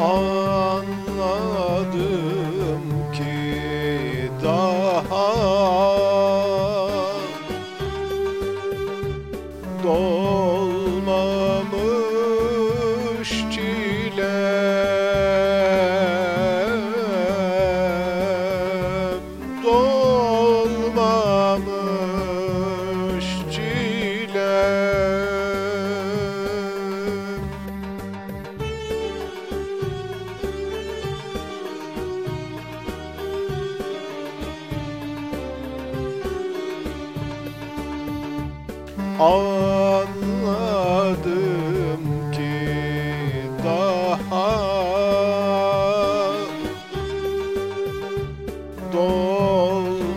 Anladım ki daha dolmamış Anladım ki daha dolmamış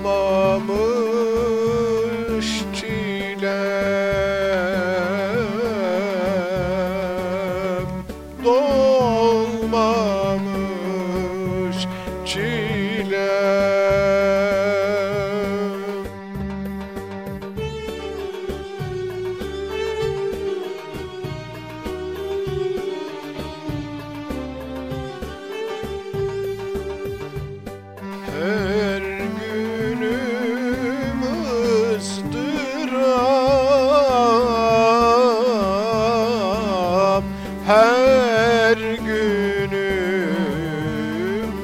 Her günüm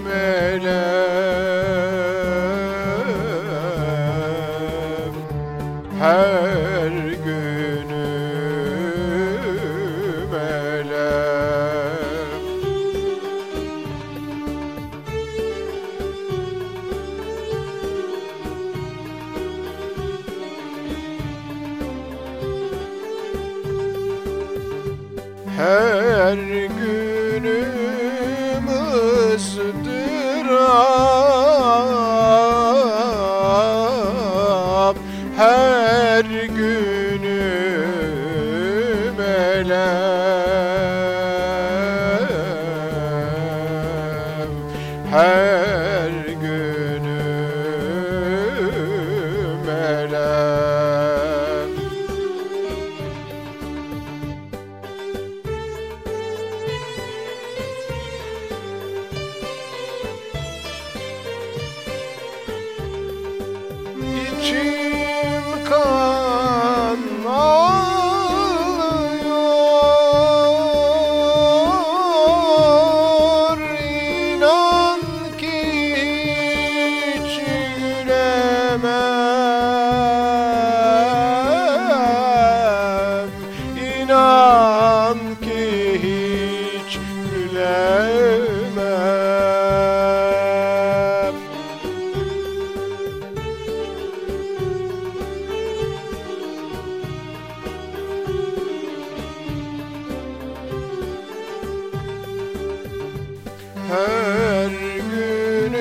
elem Her günüm Her günüm ızdırap. Her günüm elem Her günüm İçim kan ağlıyor İnan ki hiç gülemem İnan Her günüm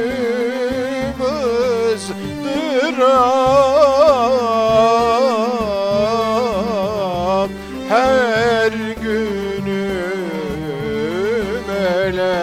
ızdırap Her günüm elem